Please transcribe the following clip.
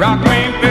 Rock me.